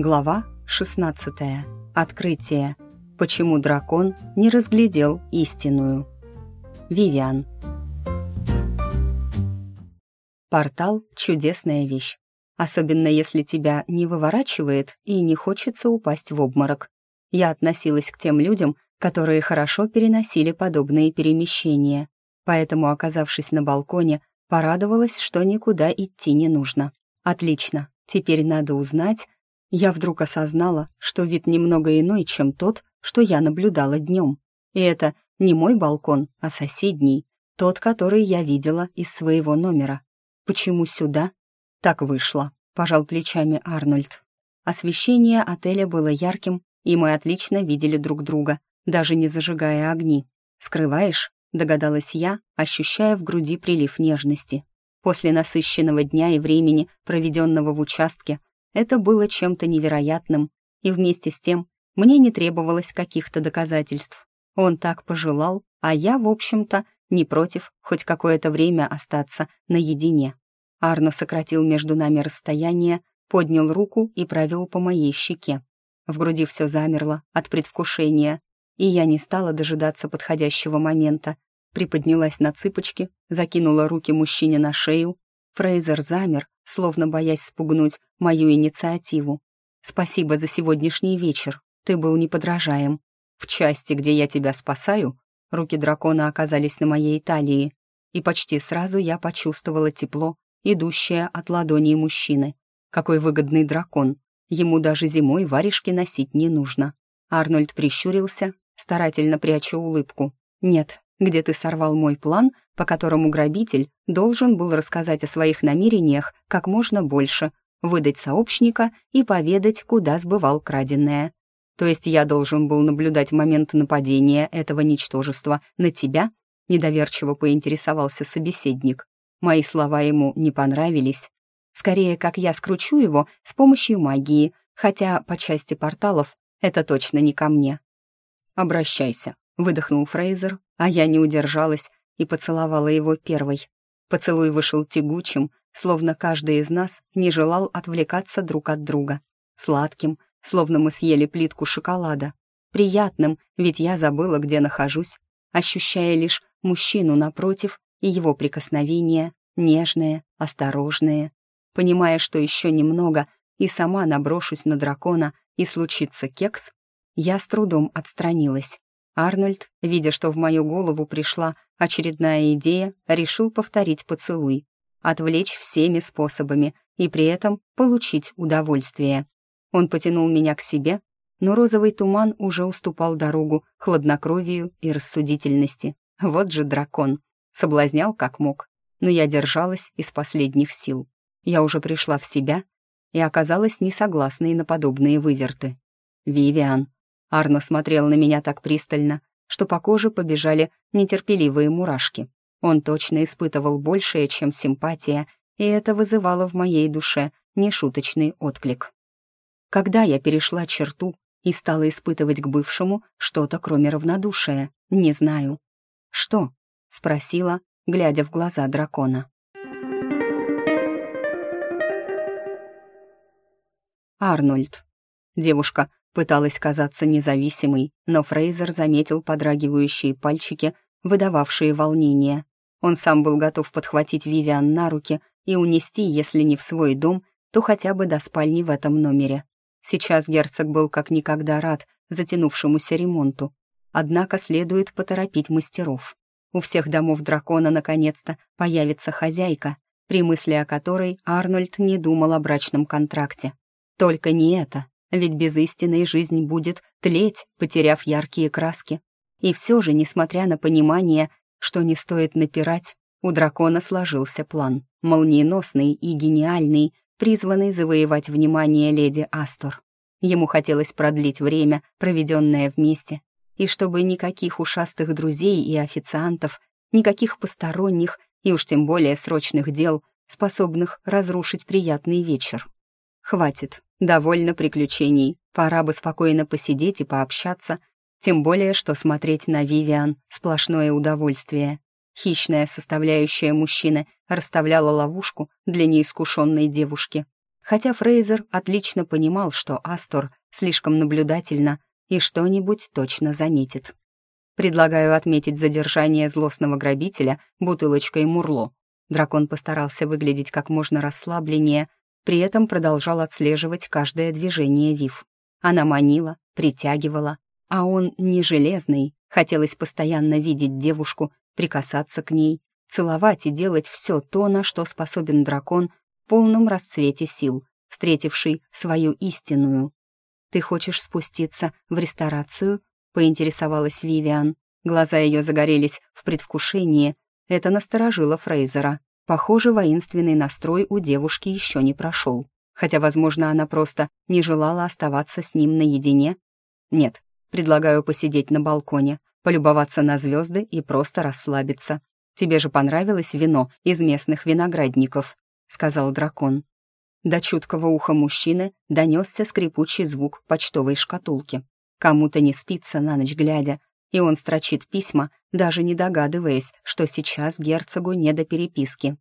Глава 16. Открытие. Почему дракон не разглядел истинную. Вивиан. Портал — чудесная вещь. Особенно если тебя не выворачивает и не хочется упасть в обморок. Я относилась к тем людям, которые хорошо переносили подобные перемещения. Поэтому, оказавшись на балконе, порадовалась, что никуда идти не нужно. Отлично, теперь надо узнать, я вдруг осознала, что вид немного иной, чем тот, что я наблюдала днем. И это не мой балкон, а соседний, тот, который я видела из своего номера. Почему сюда? Так вышло, пожал плечами Арнольд. Освещение отеля было ярким, и мы отлично видели друг друга, даже не зажигая огни. «Скрываешь?» — догадалась я, ощущая в груди прилив нежности. После насыщенного дня и времени, проведенного в участке, это было чем-то невероятным, и вместе с тем мне не требовалось каких-то доказательств. Он так пожелал, а я, в общем-то, не против хоть какое-то время остаться наедине. Арно сократил между нами расстояние, поднял руку и провел по моей щеке. В груди все замерло от предвкушения, и я не стала дожидаться подходящего момента. Приподнялась на цыпочки, закинула руки мужчине на шею. Фрейзер замер, словно боясь спугнуть мою инициативу. «Спасибо за сегодняшний вечер. Ты был неподражаем. В части, где я тебя спасаю, руки дракона оказались на моей талии, и почти сразу я почувствовала тепло, идущее от ладони мужчины. Какой выгодный дракон. Ему даже зимой варежки носить не нужно. Арнольд прищурился, старательно пряча улыбку. «Нет, где ты сорвал мой план, по которому грабитель должен был рассказать о своих намерениях как можно больше, выдать сообщника и поведать, куда сбывал краденое. То есть я должен был наблюдать момент нападения этого ничтожества на тебя? Недоверчиво поинтересовался собеседник. Мои слова ему не понравились. Скорее, как я скручу его с помощью магии, хотя по части порталов это точно не ко мне. «Обращайся», — выдохнул Фрейзер, а я не удержалась и поцеловала его первой. Поцелуй вышел тягучим, словно каждый из нас не желал отвлекаться друг от друга. Сладким, словно мы съели плитку шоколада. Приятным, ведь я забыла, где нахожусь, ощущая лишь мужчину напротив и его прикосновения, нежные, осторожные, понимая, что еще немного, и сама наброшусь на дракона, и случится кекс, я с трудом отстранилась. Арнольд, видя, что в мою голову пришла очередная идея, решил повторить поцелуй, отвлечь всеми способами и при этом получить удовольствие. Он потянул меня к себе, но розовый туман уже уступал дорогу хладнокровию и рассудительности. Вот же дракон. Соблазнял как мог, но я держалась из последних сил. Я уже пришла в себя и оказалась несогласной на подобные выверты. «Вивиан», Арно смотрел на меня так пристально, что по коже побежали нетерпеливые мурашки. Он точно испытывал большее, чем симпатия, и это вызывало в моей душе нешуточный отклик. Когда я перешла черту и стала испытывать к бывшему что-то, кроме равнодушия, не знаю. «Что?» — спросила, глядя в глаза дракона. Арнольд. Девушка Пыталась казаться независимой, но Фрейзер заметил подрагивающие пальчики, выдававшие волнение. Он сам был готов подхватить Вивиан на руки и унести, если не в свой дом, то хотя бы до спальни в этом номере. Сейчас герцог был как никогда рад затянувшемуся ремонту. Однако следует поторопить мастеров. У всех домов дракона наконец-то появится хозяйка, при мысли о которой Арнольд не думал о брачном контракте. Только не это. Ведь без истинной жизнь будет тлеть, потеряв яркие краски. И все же, несмотря на понимание, что не стоит напирать, у дракона сложился план, молниеносный и гениальный, призванный завоевать внимание леди Астор. Ему хотелось продлить время, проведенное вместе, и чтобы никаких ушастых друзей и официантов, никаких посторонних и уж тем более срочных дел, способных разрушить приятный вечер. Хватит, довольно приключений, пора бы спокойно посидеть и пообщаться, тем более, что смотреть на Вивиан — сплошное удовольствие. Хищная составляющая мужчины расставляла ловушку для неискушенной девушки. хотя Фрейзер отлично понимал, что Астор слишком наблюдательна и что-нибудь точно заметит. Предлагаю отметить задержание злостного грабителя бутылочкой Мурло. Дракон постарался выглядеть как можно расслабленнее, при этом продолжал отслеживать каждое движение Вив. Она манила, притягивала, а он не железный, хотелось постоянно видеть девушку, прикасаться к ней, целовать и делать все то, на что способен дракон в полном расцвете сил, встретивший свою истинную. «Ты хочешь спуститься в ресторацию?» — поинтересовалась Вивиан. Глаза ее загорелись в предвкушении. Это насторожило Фрейзера. Похоже, воинственный настрой у девушки еще не прошел. Хотя, возможно, она просто не желала оставаться с ним наедине. Нет, предлагаю посидеть на балконе, полюбоваться на звезды и просто расслабиться. Тебе же понравилось вино из местных виноградников», — сказал дракон. До чуткого уха мужчины донесся скрипучий звук почтовой шкатулки. Кому-то не спится на ночь глядя, и он строчит письма, даже не догадываясь, что сейчас герцогу не до переписки.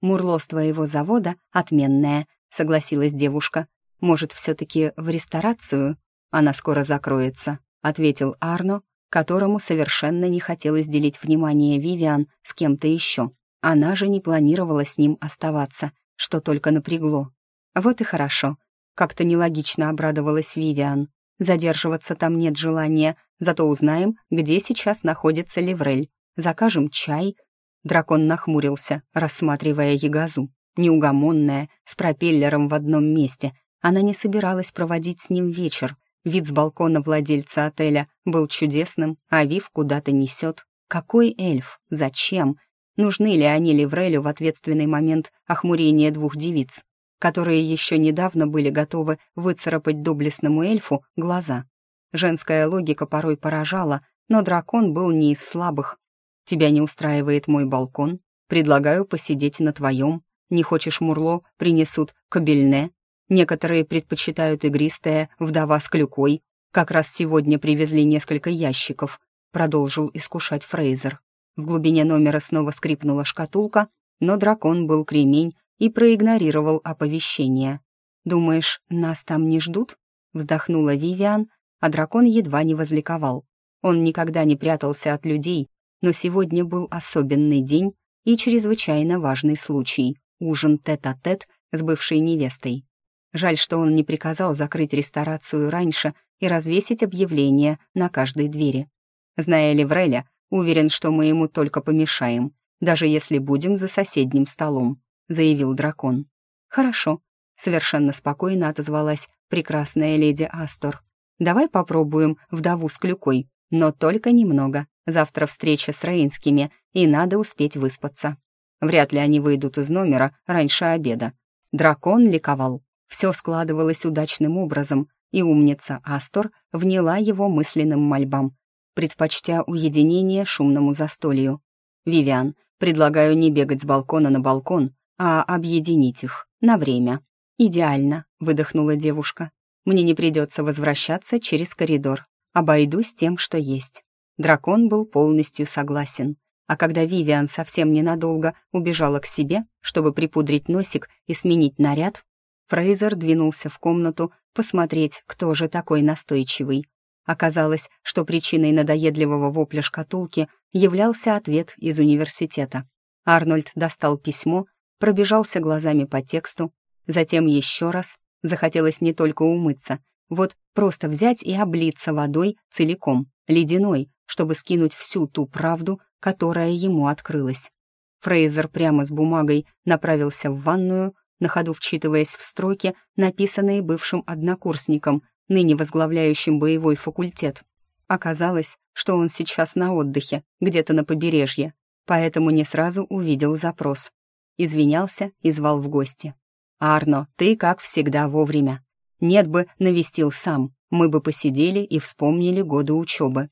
«Мурло с твоего завода отменное», — согласилась девушка. «Может, все-таки в ресторацию?» «Она скоро закроется», — ответил Арно, которому совершенно не хотелось делить внимание Вивиан с кем-то еще. Она же не планировала с ним оставаться, что только напрягло. Вот и хорошо. Как-то нелогично обрадовалась Вивиан. Задерживаться там нет желания, зато узнаем, где сейчас находится Леврель. Закажем чай. Дракон нахмурился, рассматривая Ягазу. Неугомонная, с пропеллером в одном месте. Она не собиралась проводить с ним вечер, Вид с балкона владельца отеля был чудесным, а Вив куда-то несет. Какой эльф? Зачем? Нужны ли они Ливрелю в ответственный момент охмурения двух девиц, которые еще недавно были готовы выцарапать доблестному эльфу глаза? Женская логика порой поражала, но дракон был не из слабых. «Тебя не устраивает мой балкон? Предлагаю посидеть на твоем. Не хочешь мурло? Принесут кабельне. Некоторые предпочитают игристое «вдова с клюкой». Как раз сегодня привезли несколько ящиков, продолжил искушать Фрейзер. В глубине номера снова скрипнула шкатулка, но дракон был кремень и проигнорировал оповещение. «Думаешь, нас там не ждут?» — вздохнула Вивиан, а дракон едва не возликовал. Он никогда не прятался от людей, но сегодня был особенный день и чрезвычайно важный случай — ужин тет-а-тет -тет с бывшей невестой. Жаль, что он не приказал закрыть ресторацию раньше и развесить объявление на каждой двери. Зная Левреля, уверен, что мы ему только помешаем, даже если будем за соседним столом», — заявил дракон. «Хорошо», — совершенно спокойно отозвалась прекрасная леди Астор. «Давай попробуем вдову с клюкой, но только немного. Завтра встреча с Рейнскими, и надо успеть выспаться. Вряд ли они выйдут из номера раньше обеда». Дракон ликовал. Все складывалось удачным образом, и умница Астор вняла его мысленным мольбам, предпочтя уединение шумному застолью. «Вивиан, предлагаю не бегать с балкона на балкон, а объединить их на время». «Идеально», — выдохнула девушка. «Мне не придется возвращаться через коридор. Обойдусь тем, что есть». Дракон был полностью согласен. А когда Вивиан совсем ненадолго убежала к себе, чтобы припудрить носик и сменить наряд, Фрейзер двинулся в комнату посмотреть, кто же такой настойчивый. Оказалось, что причиной надоедливого вопля шкатулки являлся ответ из университета. Арнольд достал письмо, пробежался глазами по тексту, затем еще раз. Захотелось не только умыться, вот просто взять и облиться водой целиком, ледяной, чтобы скинуть всю ту правду, которая ему открылась. Фрейзер прямо с бумагой направился в ванную, на ходу вчитываясь в строки, написанные бывшим однокурсником, ныне возглавляющим боевой факультет. Оказалось, что он сейчас на отдыхе, где-то на побережье, поэтому не сразу увидел запрос. Извинялся и звал в гости. «Арно, ты, как всегда, вовремя. Нет бы, навестил сам, мы бы посидели и вспомнили годы учебы.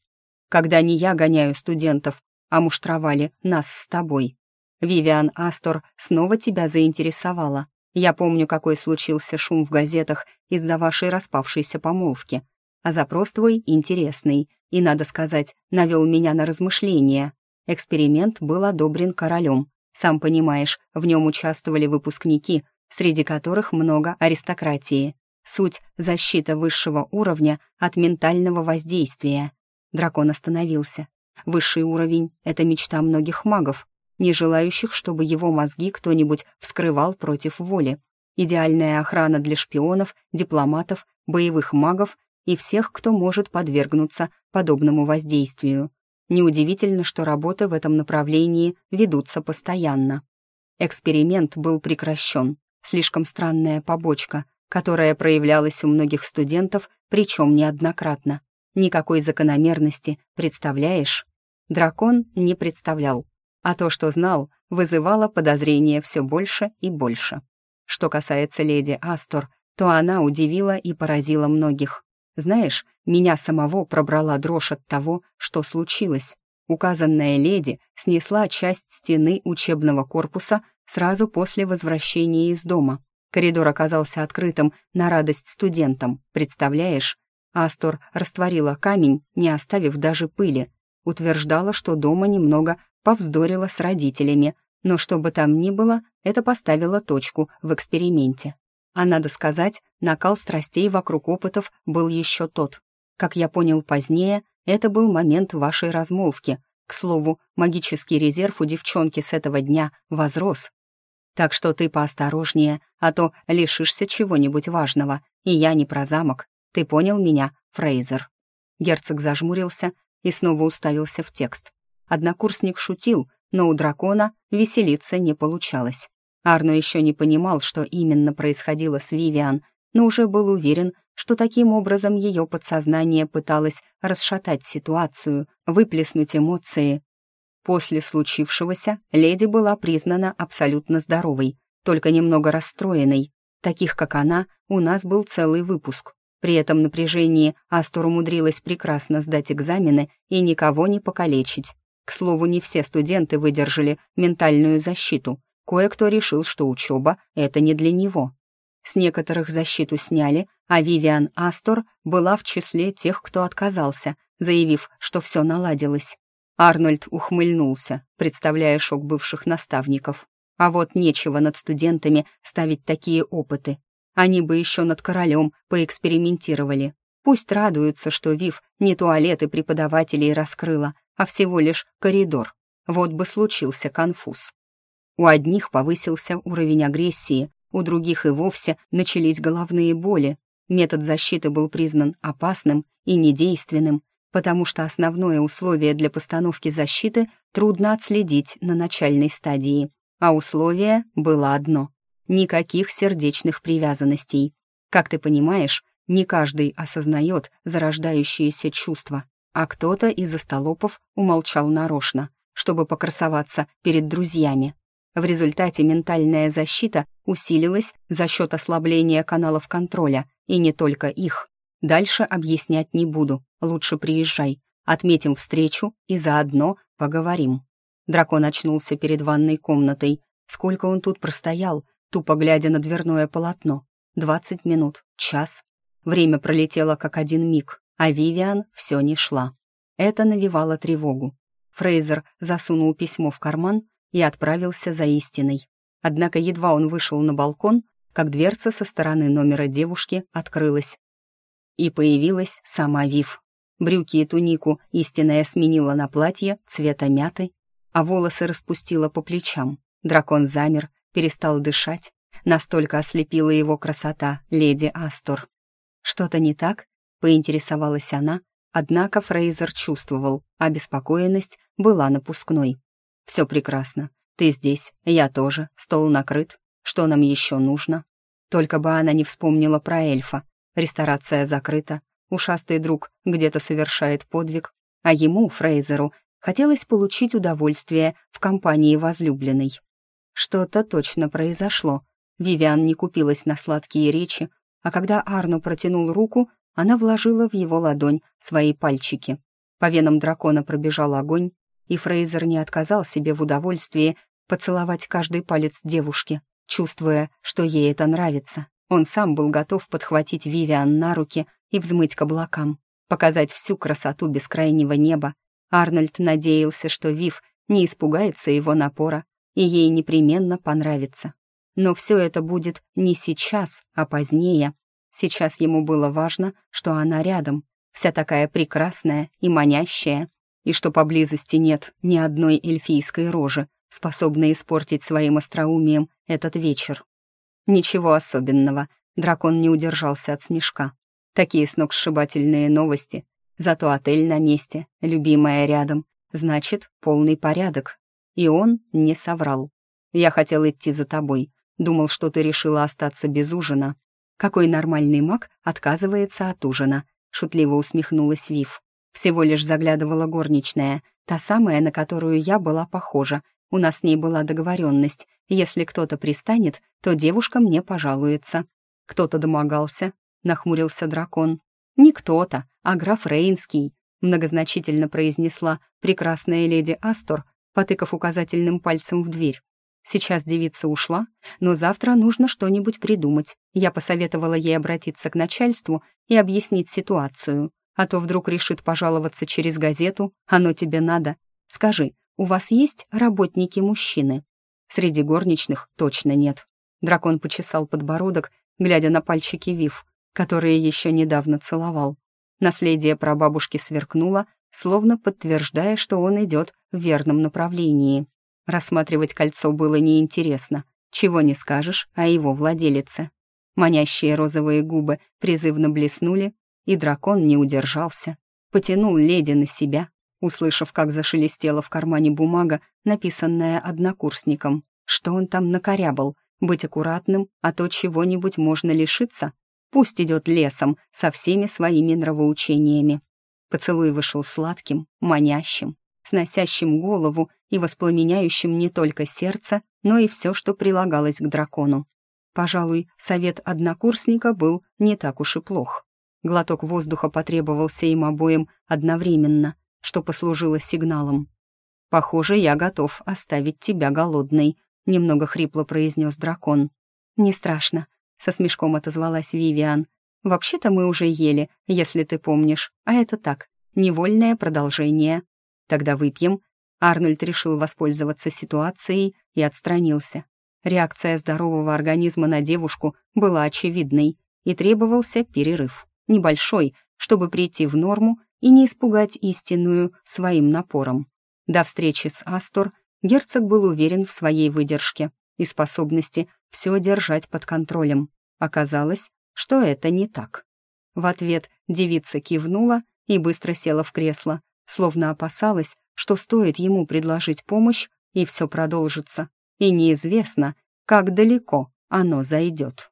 Когда не я гоняю студентов, а муштровали нас с тобой. Вивиан Астор снова тебя заинтересовала. Я помню, какой случился шум в газетах из-за вашей распавшейся помолвки. А запрос твой интересный и, надо сказать, навел меня на размышления. Эксперимент был одобрен королем. Сам понимаешь, в нем участвовали выпускники, среди которых много аристократии. Суть — защита высшего уровня от ментального воздействия. Дракон остановился. Высший уровень — это мечта многих магов, не желающих, чтобы его мозги кто-нибудь вскрывал против воли. Идеальная охрана для шпионов, дипломатов, боевых магов и всех, кто может подвергнуться подобному воздействию. Неудивительно, что работы в этом направлении ведутся постоянно. Эксперимент был прекращен. Слишком странная побочка, которая проявлялась у многих студентов, причем неоднократно. Никакой закономерности, представляешь? Дракон не представлял, а то, что знал, вызывало подозрения все больше и больше. Что касается леди Астор, то она удивила и поразила многих. Знаешь, меня самого пробрала дрожь от того, что случилось. Указанная леди снесла часть стены учебного корпуса сразу после возвращения из дома. Коридор оказался открытым на радость студентам, представляешь? Астор растворила камень, не оставив даже пыли. Утверждала, что дома немного повздорила с родителями, но что бы там ни было, это поставило точку в эксперименте. А надо сказать, накал страстей вокруг опытов был еще тот. Как я понял позднее, это был момент вашей размолвки. К слову, магический резерв у девчонки с этого дня возрос. Так что ты поосторожнее, а то лишишься чего-нибудь важного. И я не про замок. Ты понял меня, Фрейзер?» Герцог зажмурился и снова уставился в текст. Однокурсник шутил, но у дракона веселиться не получалось. Арно еще не понимал, что именно происходило с Вивиан, но уже был уверен, что таким образом ее подсознание пыталось расшатать ситуацию, выплеснуть эмоции. После случившегося леди была признана абсолютно здоровой, только немного расстроенной. Таких, как она, у нас был целый выпуск. При этом напряжении Астор умудрилась прекрасно сдать экзамены и никого не покалечить. К слову, не все студенты выдержали ментальную защиту. Кое-кто решил, что учеба — это не для него. С некоторых защиту сняли, а Вивиан Астор была в числе тех, кто отказался, заявив, что все наладилось. Арнольд ухмыльнулся, представляя шок бывших наставников. А вот нечего над студентами ставить такие опыты. Они бы еще над королем поэкспериментировали. Пусть радуются, что Вив не туалеты преподавателей раскрыла, а всего лишь коридор. Вот бы случился конфуз. У одних повысился уровень агрессии, у других и вовсе начались головные боли. Метод защиты был признан опасным и недейственным, потому что основное условие для постановки защиты трудно отследить на начальной стадии, а условие было одно — никаких сердечных привязанностей. Как ты понимаешь, не каждый осознает зарождающиеся чувства, а кто-то из остолопов умолчал нарочно, чтобы покрасоваться перед друзьями. В результате ментальная защита усилилась за счет ослабления каналов контроля, и не только их. Дальше объяснять не буду, лучше приезжай. Отметим встречу и заодно поговорим. Дракон очнулся перед ванной комнатой. Сколько он тут простоял, тупо глядя на дверное полотно. Двадцать минут, час. Время пролетело как один миг, а Вивиан все не шла. Это навевало тревогу. Фрейзер засунул письмо в карман и отправился за истиной. Однако едва он вышел на балкон, как дверца со стороны номера девушки открылась. И появилась сама Вив. Брюки и тунику истинная сменила на платье цвета мяты, а волосы распустила по плечам. Дракон замер, перестал дышать. Настолько ослепила его красота леди Астор. «Что-то не так?» — поинтересовалась она, однако Фрейзер чувствовал, обеспокоенность была напускной. Все прекрасно. Ты здесь, я тоже, стол накрыт. Что нам еще нужно? Только бы она не вспомнила про эльфа. Ресторация закрыта, ушастый друг где-то совершает подвиг, а ему, Фрейзеру, хотелось получить удовольствие в компании возлюбленной. Что-то точно произошло. Вивиан не купилась на сладкие речи, а когда Арну протянул руку, она вложила в его ладонь свои пальчики. По венам дракона пробежал огонь, и Фрейзер не отказал себе в удовольствии поцеловать каждый палец девушки, чувствуя, что ей это нравится. Он сам был готов подхватить Вивиан на руки и взмыть к облакам, показать всю красоту бескрайнего неба. Арнольд надеялся, что Вив не испугается его напора, и ей непременно понравится. Но все это будет не сейчас, а позднее. Сейчас ему было важно, что она рядом, вся такая прекрасная и манящая, и что поблизости нет ни одной эльфийской рожи, способной испортить своим остроумием этот вечер. Ничего особенного, дракон не удержался от смешка. Такие сногсшибательные новости. Зато отель на месте, любимая рядом. Значит, полный порядок. И он не соврал. Я хотел идти за тобой. Думал, что ты решила остаться без ужина. Какой нормальный маг отказывается от ужина? Шутливо усмехнулась Вив. Всего лишь заглядывала горничная, та самая, на которую я была похожа. У нас с ней была договоренность. Если кто-то пристанет, то девушка мне пожалуется. Кто-то домогался, нахмурился дракон. Не кто-то, а граф Рейнский, многозначительно произнесла прекрасная леди Астор, потыкав указательным пальцем в дверь. Сейчас девица ушла, но завтра нужно что-нибудь придумать. Я посоветовала ей обратиться к начальству и объяснить ситуацию. А то вдруг решит пожаловаться через газету. Оно тебе надо. Скажи, у вас есть работники-мужчины? Среди горничных точно нет. Дракон почесал подбородок, глядя на пальчики Вив, которые еще недавно целовал. Наследие прабабушки сверкнуло, словно подтверждая, что он идет в верном направлении. Рассматривать кольцо было неинтересно. Чего не скажешь о его владелице. Манящие розовые губы призывно блеснули, и дракон не удержался. Потянул леди на себя, услышав, как зашелестела в кармане бумага, написанная однокурсником. Что он там накорябал? Быть аккуратным, а то чего-нибудь можно лишиться? Пусть идет лесом со всеми своими нравоучениями. Поцелуй вышел сладким, манящим, сносящим голову и воспламеняющим не только сердце, но и все, что прилагалось к дракону. Пожалуй, совет однокурсника был не так уж и плох. Глоток воздуха потребовался им обоим одновременно, что послужило сигналом. «Похоже, я готов оставить тебя голодной», — немного хрипло произнес дракон. «Не страшно», — со смешком отозвалась Вивиан. «Вообще-то мы уже ели, если ты помнишь, а это так, невольное продолжение. Тогда выпьем». Арнольд решил воспользоваться ситуацией и отстранился. Реакция здорового организма на девушку была очевидной, и требовался перерыв небольшой, чтобы прийти в норму и не испугать истинную своим напором. До встречи с Астор герцог был уверен в своей выдержке и способности все держать под контролем. Оказалось, что это не так. В ответ девица кивнула и быстро села в кресло, словно опасалась, что стоит ему предложить помощь, и все продолжится, и неизвестно, как далеко оно зайдет.